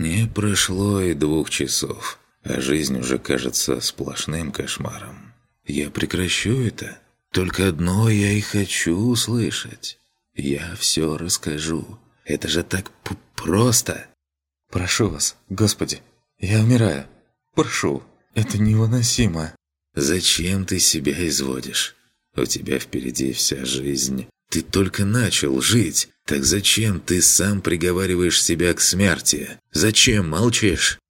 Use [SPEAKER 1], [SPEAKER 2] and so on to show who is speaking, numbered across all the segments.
[SPEAKER 1] Не прошло и двух часов, а жизнь уже кажется сплошным кошмаром. Я прекращу это. Только одно я и хочу услышать. Я все расскажу. Это же так просто.
[SPEAKER 2] Прошу вас, Господи, я умираю. Прошу, это невыносимо.
[SPEAKER 1] Зачем ты себя изводишь? У тебя впереди вся жизнь. Ты только начал жить. Так зачем ты сам приговариваешь себя к смерти? Зачем молчишь?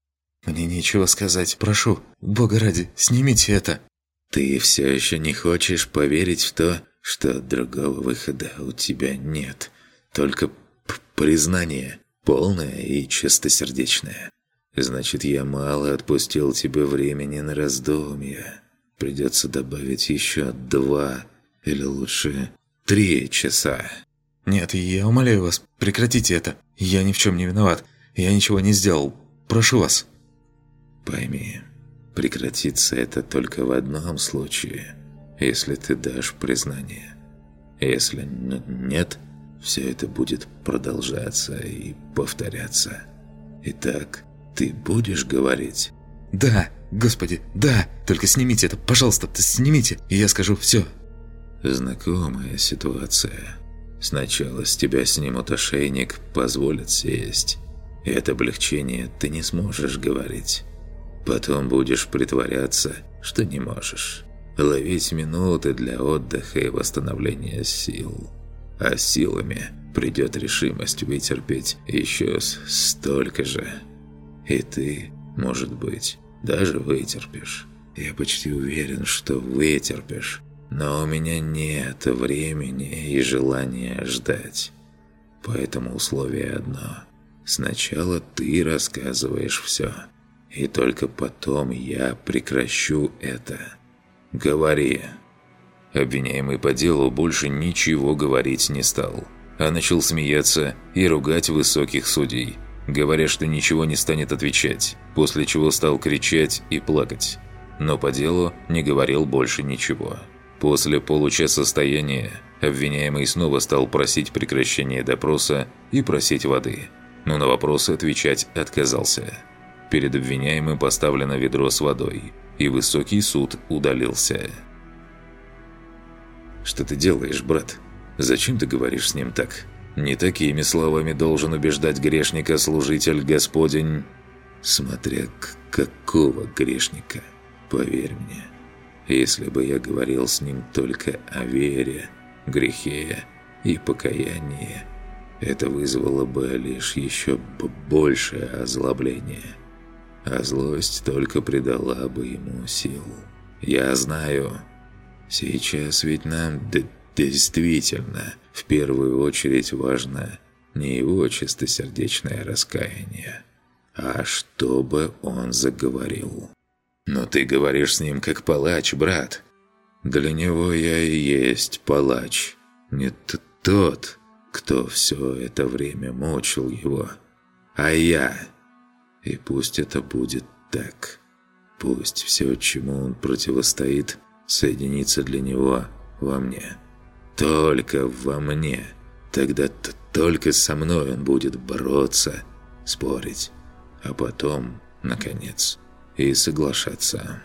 [SPEAKER 2] Мне нечего сказать. Прошу, Бога ради, снимите это.
[SPEAKER 1] Ты все еще не хочешь поверить в то, что другого выхода у тебя нет. Только признание, полное и чистосердечное. Значит, я мало отпустил тебе времени на раздумья. Придется добавить еще два, или лучше три часа.
[SPEAKER 2] Нет, я умоляю вас, прекратите это. Я ни в чем не виноват. Я ничего не сделал. Прошу вас.
[SPEAKER 1] Пойми, прекратится это только в одном случае, если ты дашь признание. Если нет, все это будет продолжаться и повторяться. Итак, ты будешь говорить?
[SPEAKER 2] «Да, господи, да! Только снимите это, пожалуйста, снимите, и я скажу все!»
[SPEAKER 1] Знакомая ситуация. Сначала с тебя снимут ошейник, позволят сесть. И от облегчения ты не сможешь говорить. Потом будешь притворяться, что не можешь. Ловить минуты для отдыха и восстановления сил. А силами придет решимость вытерпеть еще столько же. И ты, может быть, даже вытерпишь. Я почти уверен, что вытерпишь. Но у меня нет времени и желания ждать. Поэтому условие одно. Сначала ты рассказываешь все. И только потом я прекращу это. Говори. Обвиняемый по делу больше ничего говорить не стал. А начал смеяться и ругать высоких судей – говоря, что ничего не станет отвечать, после чего стал кричать и плакать. Но по делу не говорил больше ничего. После получаса стояния обвиняемый снова стал просить прекращения допроса и просить воды, но на вопросы отвечать отказался. Перед обвиняемым поставлено ведро с водой, и высокий суд удалился. «Что ты делаешь, брат? Зачем ты говоришь с ним так?» Не такими словами должен убеждать грешника служитель Господень. Смотря к какого грешника, поверь мне. Если бы я говорил с ним только о вере, грехе и покаянии, это вызвало бы лишь еще большее озлобление. А злость только придала бы ему сил. Я знаю, сейчас ведь нам действительно в первую очередь важно не его чистосердечное раскаяние, а чтобы он заговорил. «Но ты говоришь с ним как палач, брат. Для него я и есть палач. Не тот, кто все это время мучил его, а я. И пусть это будет так. Пусть все, чему он противостоит, соединится для него во мне». Только во мне. Тогда -то только со мной он будет бороться, спорить, а потом, наконец, и соглашаться».